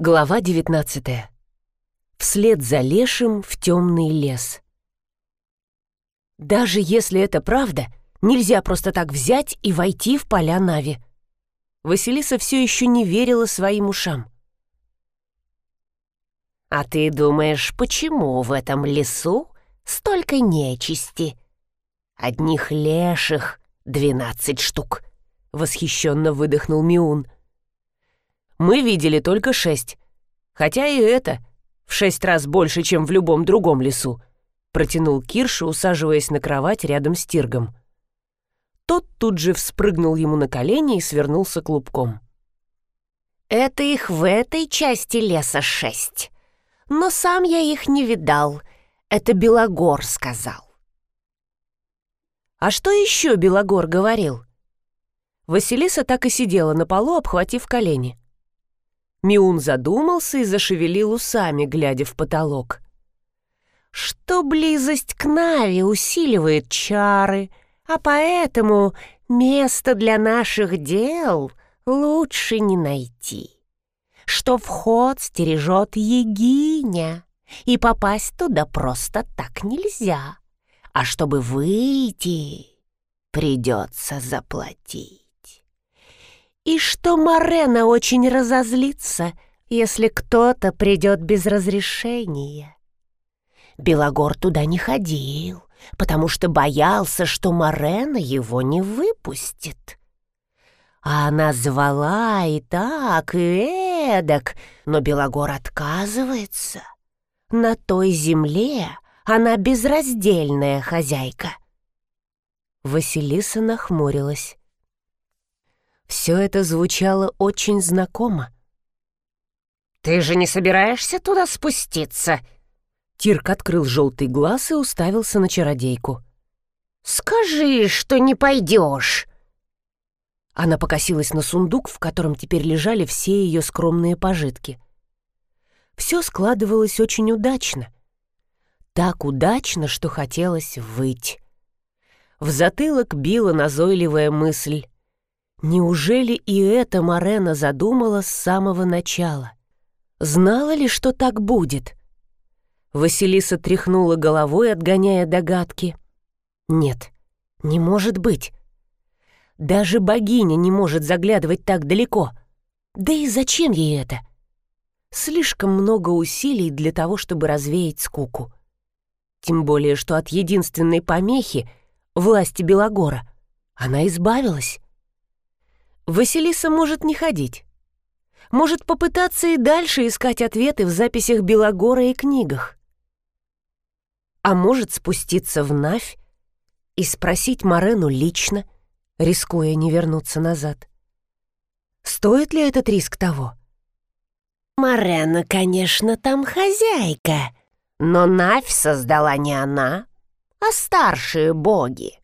Глава 19. Вслед за лешим в темный лес. Даже если это правда, нельзя просто так взять и войти в поля Нави. Василиса все еще не верила своим ушам. «А ты думаешь, почему в этом лесу столько нечисти? Одних леших двенадцать штук», — восхищенно выдохнул Миун — мы видели только шесть. Хотя и это в шесть раз больше, чем в любом другом лесу», — протянул Кирша, усаживаясь на кровать рядом с Тиргом. Тот тут же вспрыгнул ему на колени и свернулся клубком. «Это их в этой части леса шесть. Но сам я их не видал. Это Белогор сказал». «А что еще Белогор говорил?» Василиса так и сидела на полу, обхватив колени. Миун задумался и зашевелил усами, глядя в потолок. «Что близость к Нави усиливает чары, а поэтому место для наших дел лучше не найти. Что вход стережет Егиня, и попасть туда просто так нельзя, а чтобы выйти, придется заплатить» и что Марена очень разозлится, если кто-то придет без разрешения. Белогор туда не ходил, потому что боялся, что Марена его не выпустит. А она звала и так, и эдак, но Белогор отказывается. На той земле она безраздельная хозяйка. Василиса нахмурилась. Все это звучало очень знакомо. «Ты же не собираешься туда спуститься?» Тирк открыл желтый глаз и уставился на чародейку. «Скажи, что не пойдешь!» Она покосилась на сундук, в котором теперь лежали все ее скромные пожитки. Все складывалось очень удачно. Так удачно, что хотелось выть. В затылок била назойливая мысль. Неужели и это Марена задумала с самого начала? Знала ли, что так будет? Василиса тряхнула головой, отгоняя догадки. Нет, не может быть. Даже богиня не может заглядывать так далеко. Да и зачем ей это? Слишком много усилий для того, чтобы развеять скуку. Тем более, что от единственной помехи, власти Белогора, она избавилась. Василиса может не ходить. Может попытаться и дальше искать ответы в записях Белогора и книгах. А может спуститься в Навь и спросить Марену лично, рискуя не вернуться назад. Стоит ли этот риск того? Марена, конечно, там хозяйка, но Навь создала не она, а старшие боги.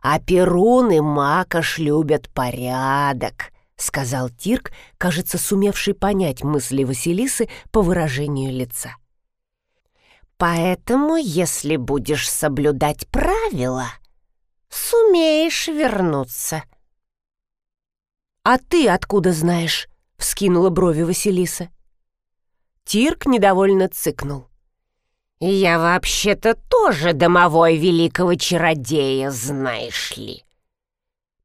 А Перун и Макаш любят порядок», — сказал Тирк, кажется, сумевший понять мысли Василисы по выражению лица. «Поэтому, если будешь соблюдать правила, сумеешь вернуться». «А ты откуда знаешь?» — вскинула брови Василиса. Тирк недовольно цыкнул. «Я вообще-то тоже домовой великого чародея, знаешь ли.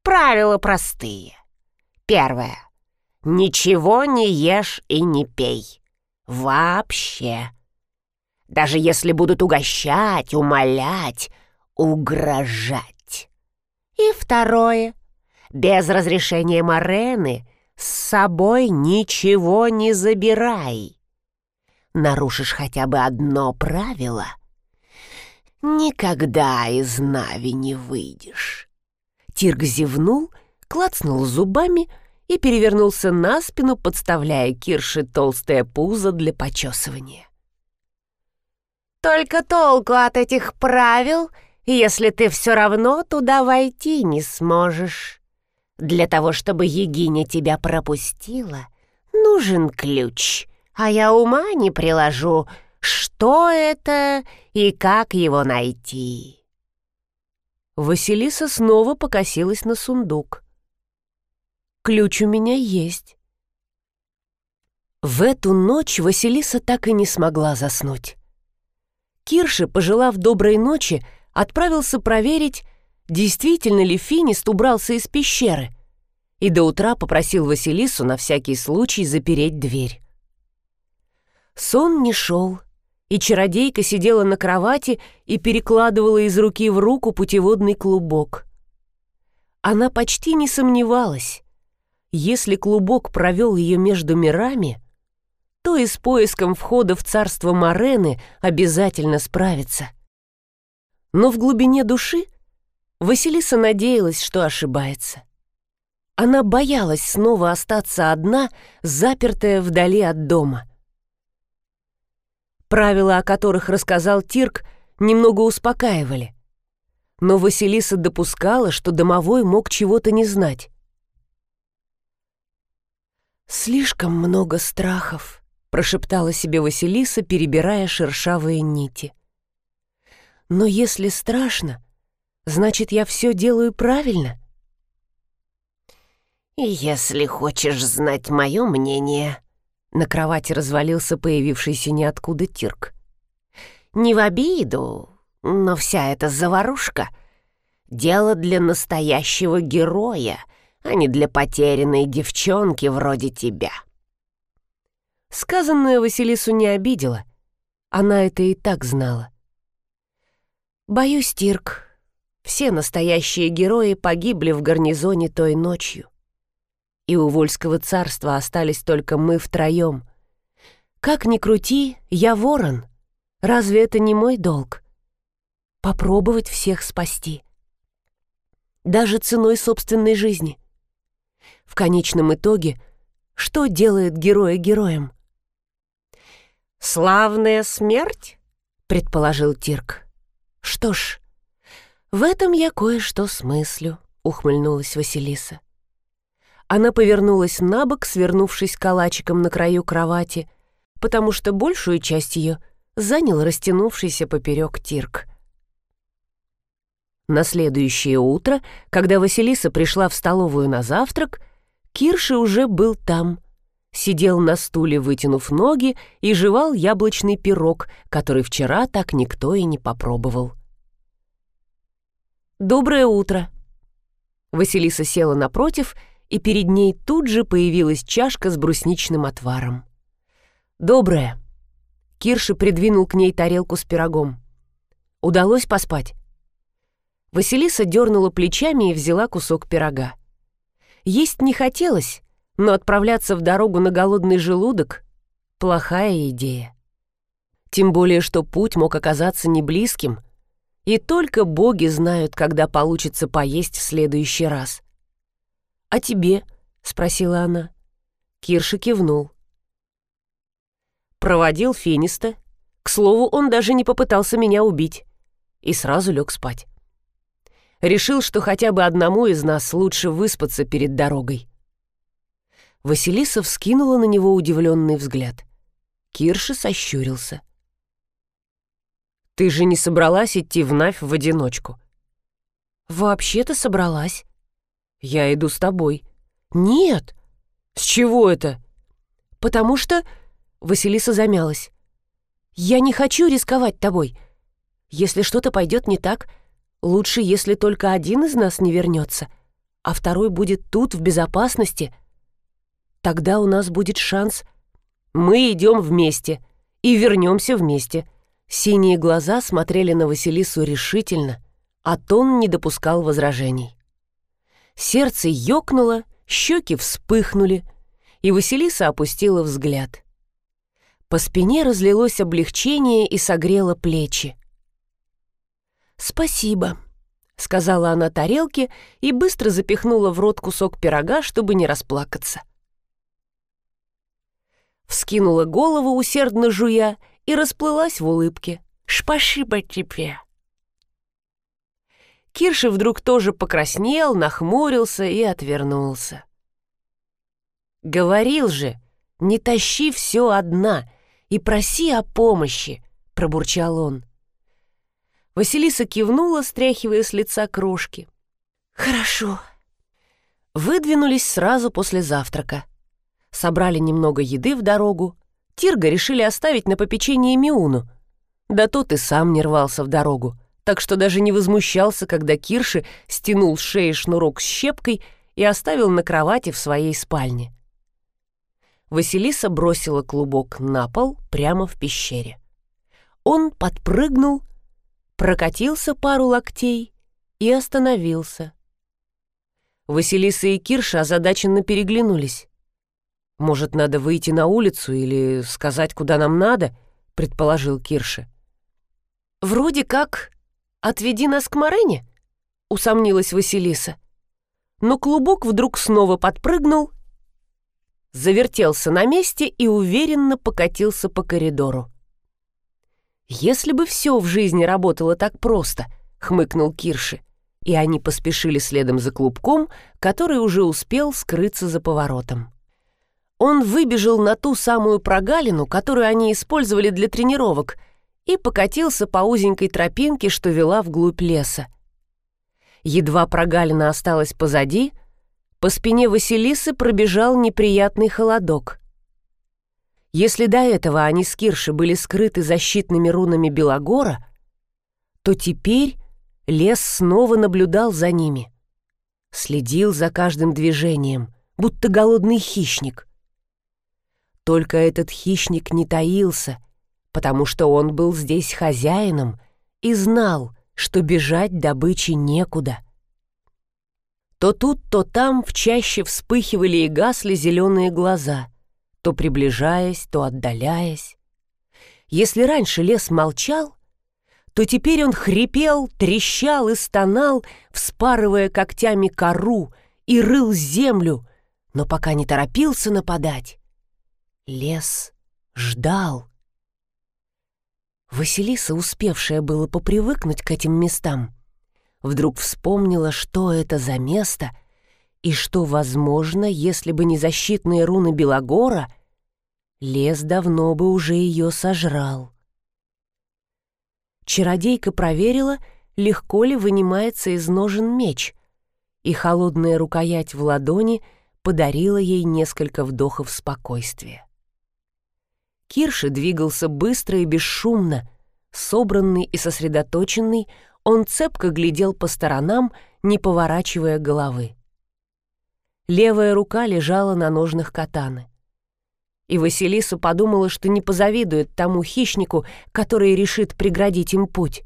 Правила простые. Первое. Ничего не ешь и не пей. Вообще. Даже если будут угощать, умолять, угрожать. И второе. Без разрешения Морены с собой ничего не забирай нарушишь хотя бы одно правило, никогда из Нави не выйдешь. Тирк зевнул, клацнул зубами и перевернулся на спину, подставляя Кирше толстое пузо для почесывания. «Только толку от этих правил, если ты все равно туда войти не сможешь. Для того, чтобы Егиня тебя пропустила, нужен ключ» а я ума не приложу, что это и как его найти. Василиса снова покосилась на сундук. «Ключ у меня есть». В эту ночь Василиса так и не смогла заснуть. Кирша, пожелав доброй ночи, отправился проверить, действительно ли Финист убрался из пещеры, и до утра попросил Василису на всякий случай запереть дверь. Сон не шел, и чародейка сидела на кровати и перекладывала из руки в руку путеводный клубок. Она почти не сомневалась. Если клубок провел ее между мирами, то и с поиском входа в царство Морены обязательно справится. Но в глубине души Василиса надеялась, что ошибается. Она боялась снова остаться одна, запертая вдали от дома. Правила, о которых рассказал Тирк, немного успокаивали. Но Василиса допускала, что домовой мог чего-то не знать. «Слишком много страхов», прошептала себе Василиса, перебирая шершавые нити. Но если страшно, значит, я все делаю правильно. Если хочешь знать мое мнение, на кровати развалился появившийся ниоткуда Тирк. Не в обиду, но вся эта заварушка — дело для настоящего героя, а не для потерянной девчонки вроде тебя. Сказанное Василису не обидело. Она это и так знала. «Боюсь, Тирк, все настоящие герои погибли в гарнизоне той ночью. И у Вольского царства остались только мы втроем. Как ни крути, я ворон. Разве это не мой долг? Попробовать всех спасти. Даже ценой собственной жизни. В конечном итоге, что делает героя героем? «Славная смерть?» — предположил Тирк. «Что ж, в этом я кое-что смыслю», — ухмыльнулась Василиса. Она повернулась на бок, свернувшись калачиком на краю кровати, потому что большую часть ее занял растянувшийся поперек Тирк. На следующее утро, когда Василиса пришла в столовую на завтрак, Кирши уже был там, сидел на стуле, вытянув ноги, и жевал яблочный пирог, который вчера так никто и не попробовал. «Доброе утро!» Василиса села напротив, и перед ней тут же появилась чашка с брусничным отваром. «Доброе!» Кирши придвинул к ней тарелку с пирогом. «Удалось поспать?» Василиса дернула плечами и взяла кусок пирога. Есть не хотелось, но отправляться в дорогу на голодный желудок — плохая идея. Тем более, что путь мог оказаться не близким, и только боги знают, когда получится поесть в следующий раз. «А тебе?» — спросила она. Кирша кивнул. Проводил Финиста. К слову, он даже не попытался меня убить. И сразу лег спать. Решил, что хотя бы одному из нас лучше выспаться перед дорогой. Василиса вскинула на него удивленный взгляд. Кирша сощурился. «Ты же не собралась идти в Навь в одиночку?» «Вообще-то собралась». «Я иду с тобой». «Нет». «С чего это?» «Потому что...» Василиса замялась. «Я не хочу рисковать тобой. Если что-то пойдет не так, лучше, если только один из нас не вернется, а второй будет тут, в безопасности». Тогда у нас будет шанс. Мы идем вместе и вернемся вместе. Синие глаза смотрели на Василису решительно, а тон не допускал возражений. Сердце ёкнуло, щеки вспыхнули, и Василиса опустила взгляд. По спине разлилось облегчение и согрело плечи. «Спасибо», — сказала она тарелке и быстро запихнула в рот кусок пирога, чтобы не расплакаться вскинула голову, усердно жуя, и расплылась в улыбке. «Шпашиба тебе!» Кирши вдруг тоже покраснел, нахмурился и отвернулся. «Говорил же, не тащи все одна и проси о помощи», — пробурчал он. Василиса кивнула, стряхивая с лица крошки. «Хорошо». Выдвинулись сразу после завтрака. собрали немного еды в дорогу. Тирга решили оставить на попечении Миуну. Да тот и сам не рвался в дорогу, так что даже не возмущался, когда Кирши стянул с шеи шнурок с щепкой и оставил на кровати в своей спальне. Василиса бросила клубок на пол прямо в пещере. Он подпрыгнул, прокатился пару локтей и остановился. Василиса и Кирша озадаченно переглянулись. «Может, надо выйти на улицу или сказать, куда нам надо?» — предположил Кирша. «Вроде как «Отведи нас к Марене?» — усомнилась Василиса. Но клубок вдруг снова подпрыгнул, завертелся на месте и уверенно покатился по коридору. «Если бы все в жизни работало так просто», — хмыкнул Кирши, и они поспешили следом за клубком, который уже успел скрыться за поворотом. Он выбежал на ту самую прогалину, которую они использовали для тренировок, и покатился по узенькой тропинке, что вела вглубь леса. Едва прогалина осталась позади, по спине Василисы пробежал неприятный холодок. Если до этого они с Кирши были скрыты защитными рунами Белогора, то теперь лес снова наблюдал за ними. Следил за каждым движением, будто голодный хищник. Только этот хищник не таился, потому что он был здесь хозяином и знал, что бежать добычи некуда. То тут, то там в чаще вспыхивали и гасли зеленые глаза — то приближаясь, то отдаляясь. Если раньше лес молчал, то теперь он хрипел, трещал и стонал, вспарывая когтями кору и рыл землю, но пока не торопился нападать. Лес ждал. Василиса, успевшая было попривыкнуть к этим местам, вдруг вспомнила, что это за место — и что, возможно, если бы не защитные руны Белогора, лес давно бы уже ее сожрал. Чародейка проверила, легко ли вынимается из ножен меч, и холодная рукоять в ладони подарила ей несколько вдохов спокойствия. Кирши двигался быстро и бесшумно, собранный и сосредоточенный, он цепко глядел по сторонам, не поворачивая головы. Левая рука лежала на ножнах катаны. И Василиса подумала, что не позавидует тому хищнику, который решит преградить им путь.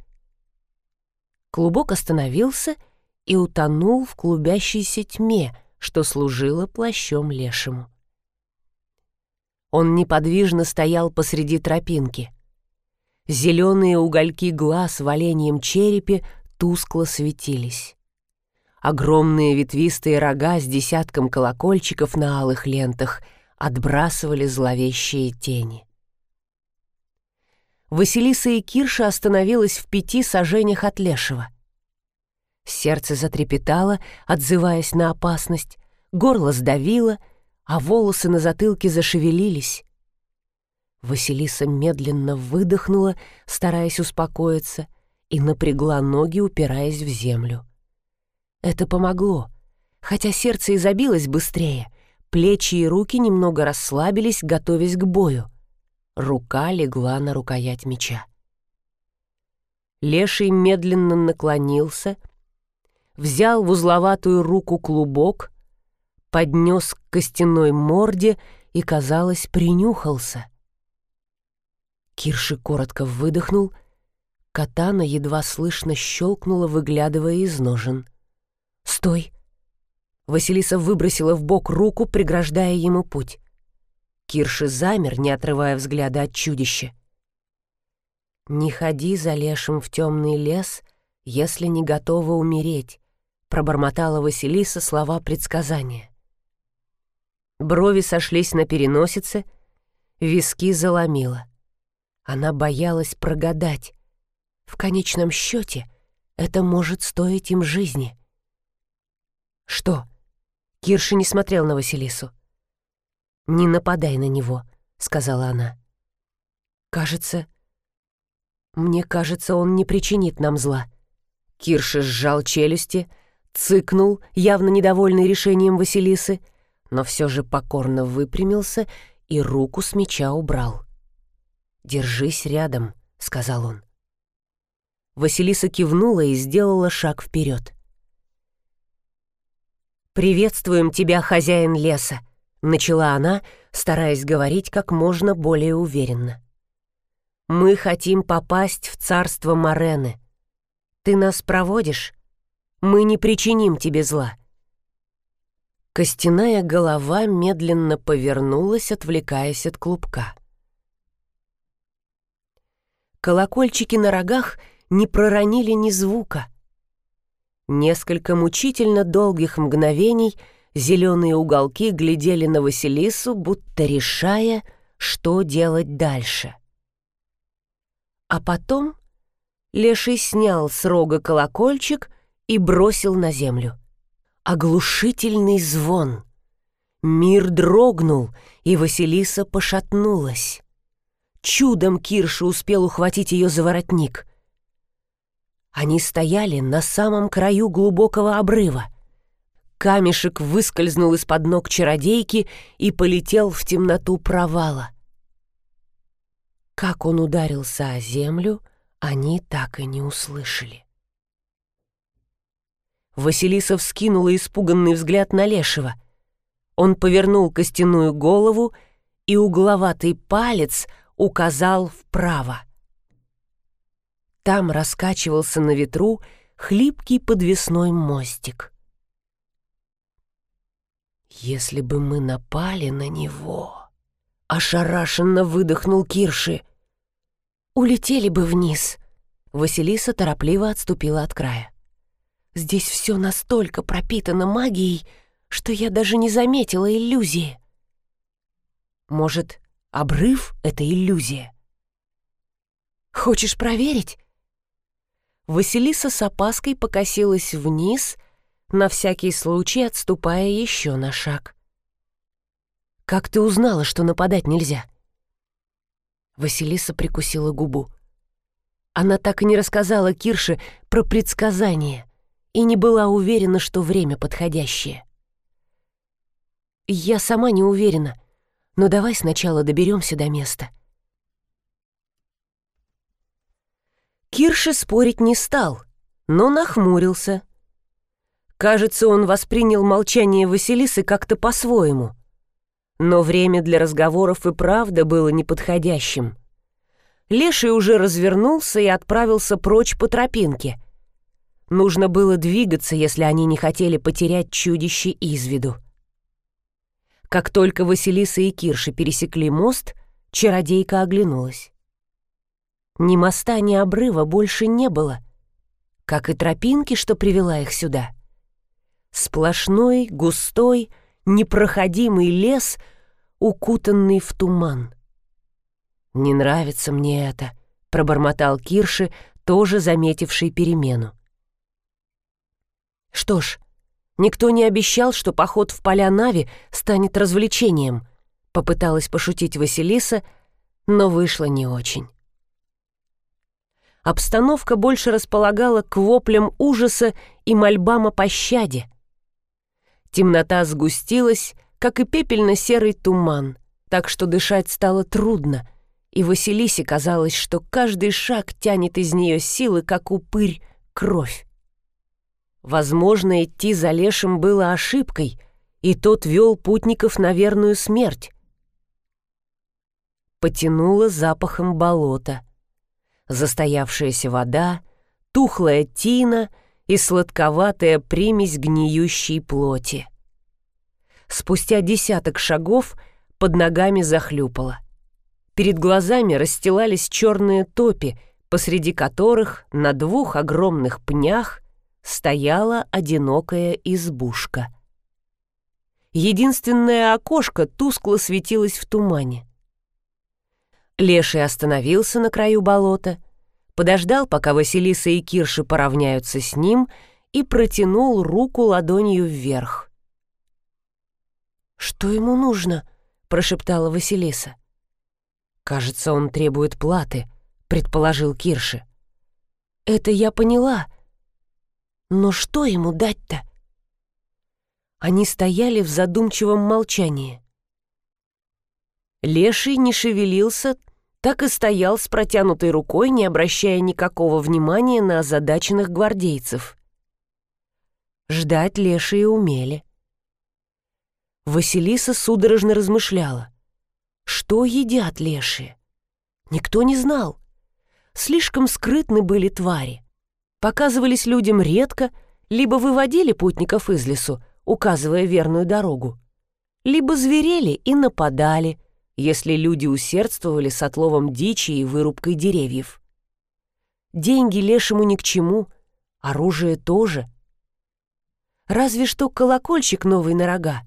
Клубок остановился и утонул в клубящейся тьме, что служило плащом лешему. Он неподвижно стоял посреди тропинки. Зеленые угольки глаз в оленьем черепе тускло светились. Огромные ветвистые рога с десятком колокольчиков на алых лентах отбрасывали зловещие тени. Василиса и Кирша остановилась в пяти сажениях от Лешего. Сердце затрепетало, отзываясь на опасность, горло сдавило, а волосы на затылке зашевелились. Василиса медленно выдохнула, стараясь успокоиться, и напрягла ноги, упираясь в землю. Это помогло, хотя сердце и забилось быстрее, плечи и руки немного расслабились, готовясь к бою. Рука легла на рукоять меча. Леший медленно наклонился, взял в узловатую руку клубок, поднес к костяной морде и, казалось, принюхался. Кирши коротко выдохнул, катана едва слышно щелкнула, выглядывая из ножен — «Стой!» Василиса выбросила в бок руку, преграждая ему путь. Кирши замер, не отрывая взгляда от чудища. «Не ходи за лешим в темный лес, если не готова умереть», пробормотала Василиса слова предсказания. Брови сошлись на переносице, виски заломила. Она боялась прогадать. В конечном счете это может стоить им жизни. «Что?» Кирша не смотрел на Василису. «Не нападай на него», — сказала она. «Кажется... Мне кажется, он не причинит нам зла». Кирша сжал челюсти, цыкнул, явно недовольный решением Василисы, но все же покорно выпрямился и руку с меча убрал. «Держись рядом», — сказал он. Василиса кивнула и сделала шаг вперед. «Приветствуем тебя, хозяин леса», — начала она, стараясь говорить как можно более уверенно. «Мы хотим попасть в царство Морены. Ты нас проводишь? Мы не причиним тебе зла». Костяная голова медленно повернулась, отвлекаясь от клубка. Колокольчики на рогах не проронили ни звука — Несколько мучительно долгих мгновений зеленые уголки глядели на Василису, будто решая, что делать дальше. А потом Леший снял с рога колокольчик и бросил на землю. Оглушительный звон. Мир дрогнул, и Василиса пошатнулась. Чудом Кирша успел ухватить ее за воротник. Они стояли на самом краю глубокого обрыва. Камешек выскользнул из-под ног чародейки и полетел в темноту провала. Как он ударился о землю, они так и не услышали. Василиса вскинула испуганный взгляд на Лешего. Он повернул костяную голову, и угловатый палец указал вправо. Там раскачивался на ветру хлипкий подвесной мостик. «Если бы мы напали на него...» — ошарашенно выдохнул Кирши. «Улетели бы вниз». Василиса торопливо отступила от края. «Здесь все настолько пропитано магией, что я даже не заметила иллюзии». «Может, обрыв — это иллюзия?» «Хочешь проверить?» Василиса с опаской покосилась вниз, на всякий случай отступая еще на шаг. «Как ты узнала, что нападать нельзя?» Василиса прикусила губу. Она так и не рассказала Кирше про предсказание и не была уверена, что время подходящее. «Я сама не уверена, но давай сначала доберемся до места», Кирши спорить не стал, но нахмурился. Кажется, он воспринял молчание Василисы как-то по-своему. Но время для разговоров и правда было неподходящим. Леший уже развернулся и отправился прочь по тропинке. Нужно было двигаться, если они не хотели потерять чудище из виду. Как только Василиса и Кирши пересекли мост, чародейка оглянулась. Ни моста, ни обрыва больше не было, как и тропинки, что привела их сюда. Сплошной, густой, непроходимый лес, укутанный в туман. «Не нравится мне это», — пробормотал Кирши, тоже заметивший перемену. «Что ж, никто не обещал, что поход в поля Нави станет развлечением», — попыталась пошутить Василиса, но вышло не очень обстановка больше располагала к воплям ужаса и мольбам о пощаде. Темнота сгустилась, как и пепельно-серый туман, так что дышать стало трудно, и Василисе казалось, что каждый шаг тянет из нее силы, как упырь, кровь. Возможно, идти за лешим было ошибкой, и тот вел путников на верную смерть. Потянуло запахом болота — застоявшаяся вода, тухлая тина и сладковатая примесь гниющей плоти. Спустя десяток шагов под ногами захлюпало. Перед глазами расстилались черные топи, посреди которых на двух огромных пнях стояла одинокая избушка. Единственное окошко тускло светилось в тумане. Леший остановился на краю болота, подождал, пока Василиса и Кирши поравняются с ним, и протянул руку ладонью вверх. «Что ему нужно?» — прошептала Василиса. «Кажется, он требует платы», — предположил Кирши. «Это я поняла. Но что ему дать-то?» Они стояли в задумчивом молчании. Леший не шевелился, так и стоял с протянутой рукой, не обращая никакого внимания на озадаченных гвардейцев. Ждать лешие умели. Василиса судорожно размышляла. Что едят лешие? Никто не знал. Слишком скрытны были твари. Показывались людям редко, либо выводили путников из лесу, указывая верную дорогу, либо зверели и нападали, если люди усердствовали с отловом дичи и вырубкой деревьев. Деньги лешему ни к чему, оружие тоже. Разве что колокольчик новый на рога.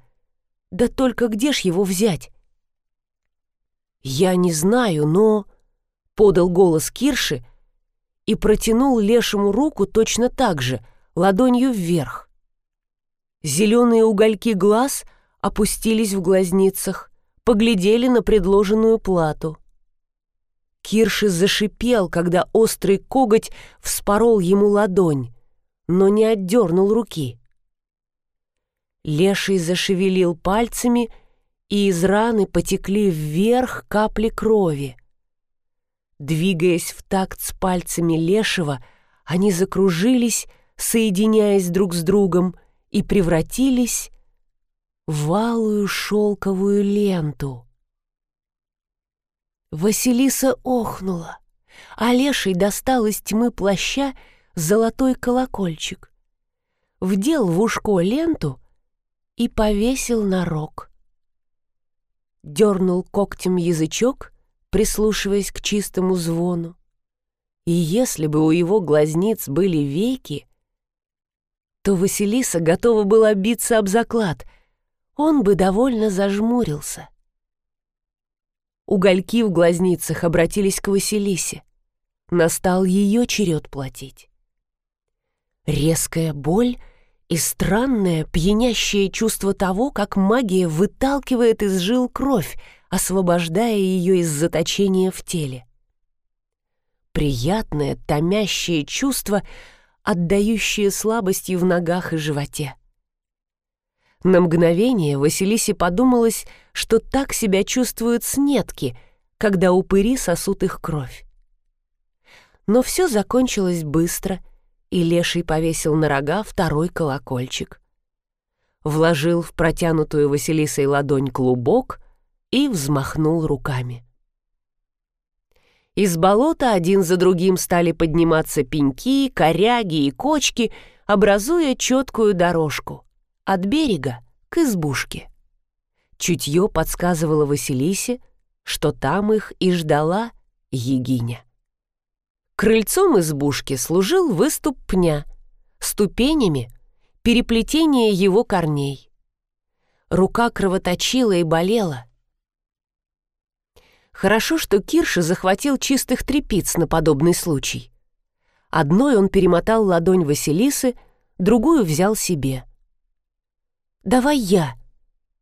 Да только где ж его взять? «Я не знаю, но...» — подал голос Кирши и протянул лешему руку точно так же, ладонью вверх. Зеленые угольки глаз опустились в глазницах, поглядели на предложенную плату. Кирши зашипел, когда острый коготь вспорол ему ладонь, но не отдернул руки. Леший зашевелил пальцами, и из раны потекли вверх капли крови. Двигаясь в такт с пальцами Лешего, они закружились, соединяясь друг с другом, и превратились в алую шелковую ленту. Василиса охнула, а Леший достал из тьмы плаща золотой колокольчик, вдел в ушко ленту и повесил на рог. Дернул когтем язычок, прислушиваясь к чистому звону. И если бы у его глазниц были веки, то Василиса готова была биться об заклад, он бы довольно зажмурился. Угольки в глазницах обратились к Василисе. Настал ее черед платить. Резкая боль — и странное, пьянящее чувство того, как магия выталкивает из жил кровь, освобождая ее из заточения в теле. Приятное, томящее чувство, отдающее слабостью в ногах и животе. На мгновение Василисе подумалось, что так себя чувствуют снетки, когда упыри сосут их кровь. Но все закончилось быстро — и леший повесил на рога второй колокольчик. Вложил в протянутую Василисой ладонь клубок и взмахнул руками. Из болота один за другим стали подниматься пеньки, коряги и кочки, образуя четкую дорожку от берега к избушке. Чутье подсказывало Василисе, что там их и ждала Егиня. Крыльцом избушки служил выступ пня, ступенями — переплетение его корней. Рука кровоточила и болела. Хорошо, что Кирша захватил чистых трепиц на подобный случай. Одной он перемотал ладонь Василисы, другую взял себе. «Давай я!»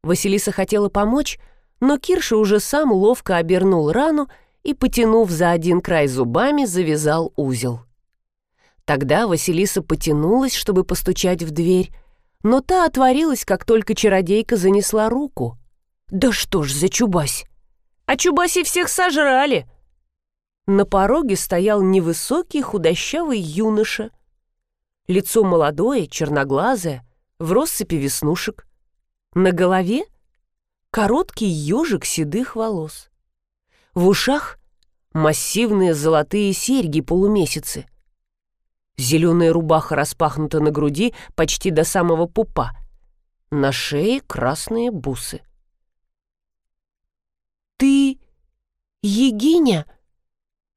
Василиса хотела помочь, но Кирша уже сам ловко обернул рану и, потянув за один край зубами, завязал узел. Тогда Василиса потянулась, чтобы постучать в дверь, но та отворилась, как только чародейка занесла руку. «Да что ж за чубась! А чубаси всех сожрали!» На пороге стоял невысокий худощавый юноша. Лицо молодое, черноглазое, в россыпи веснушек. На голове короткий ежик седых волос. В ушах массивные золотые серьги-полумесяцы. Зеленая рубаха распахнута на груди почти до самого пупа. На шее красные бусы. «Ты Егиня?»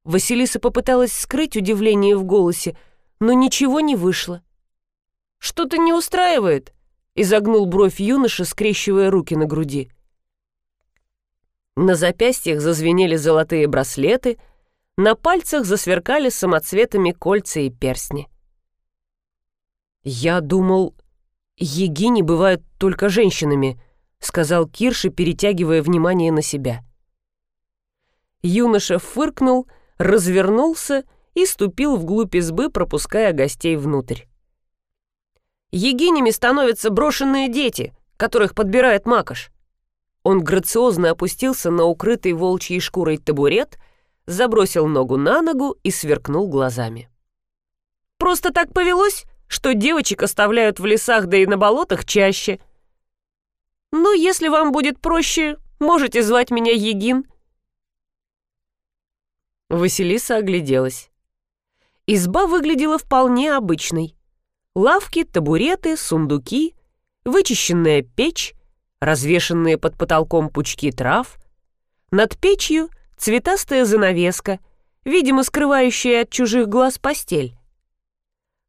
Василиса попыталась скрыть удивление в голосе, но ничего не вышло. «Что-то не устраивает?» — изогнул бровь юноша, скрещивая руки на груди. На запястьях зазвенели золотые браслеты, на пальцах засверкали самоцветами кольца и перстни. «Я думал, егини бывают только женщинами», — сказал Кирши, перетягивая внимание на себя. Юноша фыркнул, развернулся и ступил вглубь избы, пропуская гостей внутрь. Егинями становятся брошенные дети, которых подбирает Макаш. Он грациозно опустился на укрытый волчьей шкурой табурет, забросил ногу на ногу и сверкнул глазами. «Просто так повелось, что девочек оставляют в лесах да и на болотах чаще. Но если вам будет проще, можете звать меня Егин». Василиса огляделась. Изба выглядела вполне обычной. Лавки, табуреты, сундуки, вычищенная печь, развешенные под потолком пучки трав. Над печью цветастая занавеска, видимо, скрывающая от чужих глаз постель.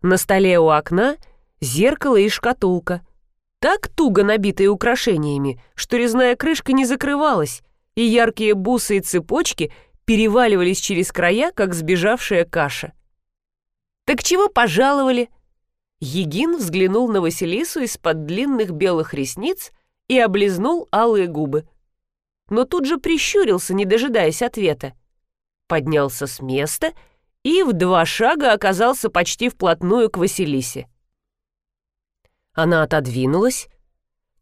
На столе у окна зеркало и шкатулка, так туго набитые украшениями, что резная крышка не закрывалась, и яркие бусы и цепочки переваливались через края, как сбежавшая каша. «Так чего пожаловали?» Егин взглянул на Василису из-под длинных белых ресниц и облизнул алые губы. Но тут же прищурился, не дожидаясь ответа. Поднялся с места и в два шага оказался почти вплотную к Василисе. Она отодвинулась.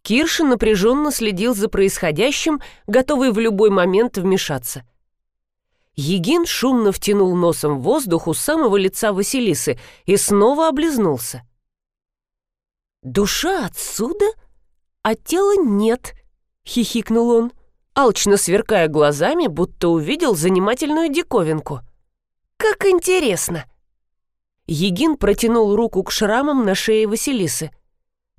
Кирша напряженно следил за происходящим, готовый в любой момент вмешаться. Егин шумно втянул носом воздух у самого лица Василисы и снова облизнулся. «Душа отсюда?» а тела нет», — хихикнул он, алчно сверкая глазами, будто увидел занимательную диковинку. «Как интересно!» Егин протянул руку к шрамам на шее Василисы.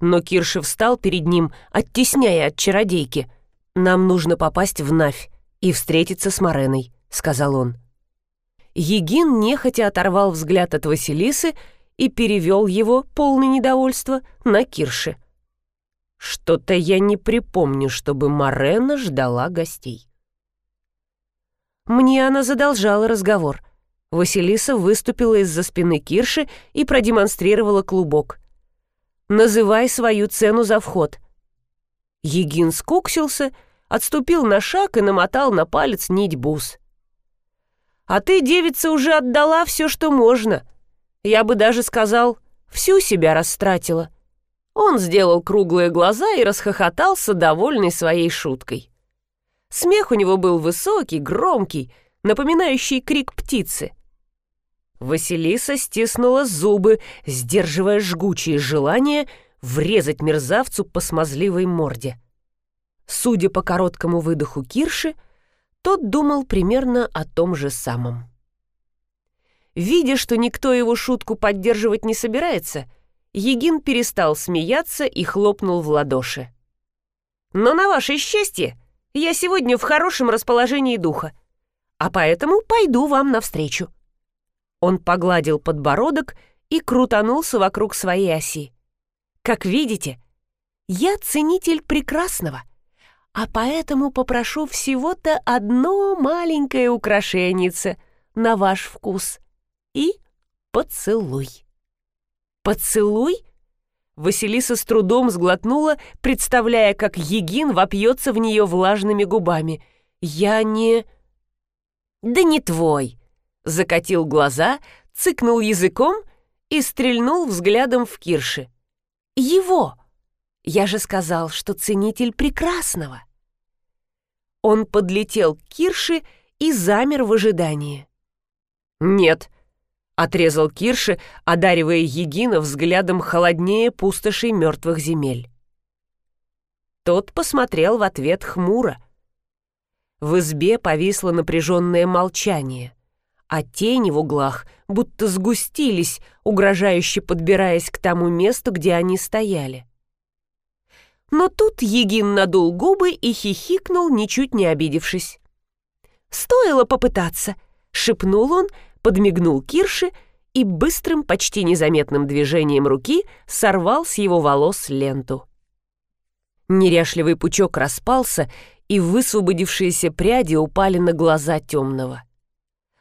Но Кирши встал перед ним, оттесняя от чародейки. «Нам нужно попасть в Навь и встретиться с Мареной», — сказал он. Егин нехотя оторвал взгляд от Василисы и перевел его, полный недовольства, на Кирши. Что-то я не припомню, чтобы Марена ждала гостей. Мне она задолжала разговор. Василиса выступила из-за спины Кирши и продемонстрировала клубок. «Называй свою цену за вход». Егин скуксился, отступил на шаг и намотал на палец нить бус. «А ты, девица, уже отдала все, что можно. Я бы даже сказал, всю себя растратила». Он сделал круглые глаза и расхохотался, довольный своей шуткой. Смех у него был высокий, громкий, напоминающий крик птицы. Василиса стиснула зубы, сдерживая жгучее желание врезать мерзавцу по смазливой морде. Судя по короткому выдоху Кирши, тот думал примерно о том же самом. Видя, что никто его шутку поддерживать не собирается, — Егин перестал смеяться и хлопнул в ладоши. «Но на ваше счастье, я сегодня в хорошем расположении духа, а поэтому пойду вам навстречу». Он погладил подбородок и крутанулся вокруг своей оси. «Как видите, я ценитель прекрасного, а поэтому попрошу всего-то одно маленькое украшеннице на ваш вкус и поцелуй». «Поцелуй?» Василиса с трудом сглотнула, представляя, как Егин вопьется в нее влажными губами. «Я не...» «Да не твой!» Закатил глаза, цыкнул языком и стрельнул взглядом в Кирши. «Его! Я же сказал, что ценитель прекрасного!» Он подлетел к Кирше и замер в ожидании. «Нет», отрезал Кирши, одаривая Егина взглядом холоднее пустошей мертвых земель. Тот посмотрел в ответ хмуро. В избе повисло напряженное молчание, а тени в углах будто сгустились, угрожающе подбираясь к тому месту, где они стояли. Но тут Егин надул губы и хихикнул, ничуть не обидевшись. «Стоило попытаться», — шепнул он, подмигнул Кирше и быстрым, почти незаметным движением руки сорвал с его волос ленту. Неряшливый пучок распался, и высвободившиеся пряди упали на глаза темного.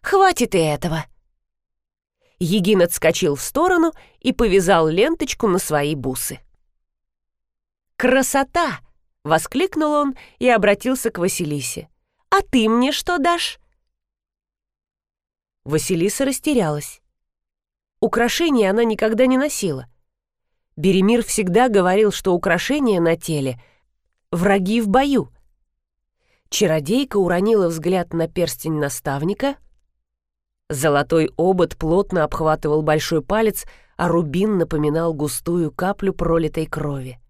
«Хватит и этого!» Егин отскочил в сторону и повязал ленточку на свои бусы. «Красота!» — воскликнул он и обратился к Василисе. «А ты мне что дашь?» Василиса растерялась. Украшения она никогда не носила. Беремир всегда говорил, что украшения на теле — враги в бою. Чародейка уронила взгляд на перстень наставника. Золотой обод плотно обхватывал большой палец, а рубин напоминал густую каплю пролитой крови.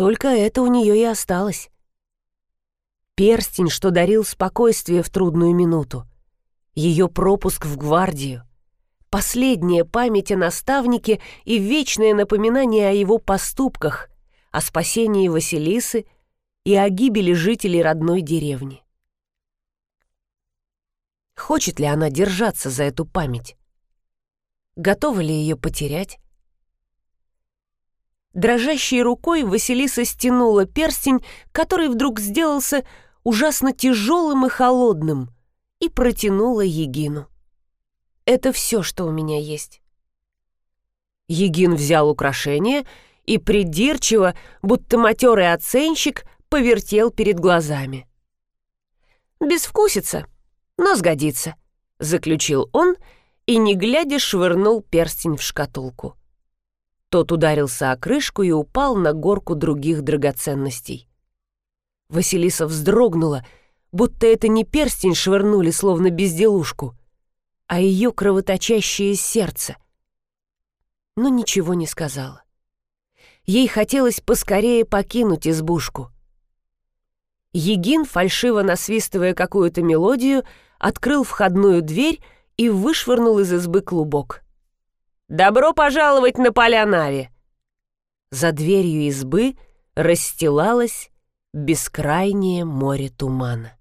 Только это у нее и осталось. Перстень, что дарил спокойствие в трудную минуту. Ее пропуск в гвардию. Последняя память о наставнике и вечное напоминание о его поступках, о спасении Василисы и о гибели жителей родной деревни. Хочет ли она держаться за эту память? Готова ли ее потерять? Дрожащей рукой Василиса стянула перстень, который вдруг сделался ужасно тяжелым и холодным, и протянула Егину. «Это все, что у меня есть». Егин взял украшение и придирчиво, будто матерый оценщик, повертел перед глазами. «Безвкусица, но сгодится», — заключил он и, не глядя, швырнул перстень в шкатулку. Тот ударился о крышку и упал на горку других драгоценностей. Василиса вздрогнула, будто это не перстень швырнули, словно безделушку, а ее кровоточащее сердце. Но ничего не сказала. Ей хотелось поскорее покинуть избушку. Егин, фальшиво насвистывая какую-то мелодию, открыл входную дверь и вышвырнул из избы клубок. «Добро пожаловать на поля Нави!» За дверью избы расстилалась бескрайнее море тумана.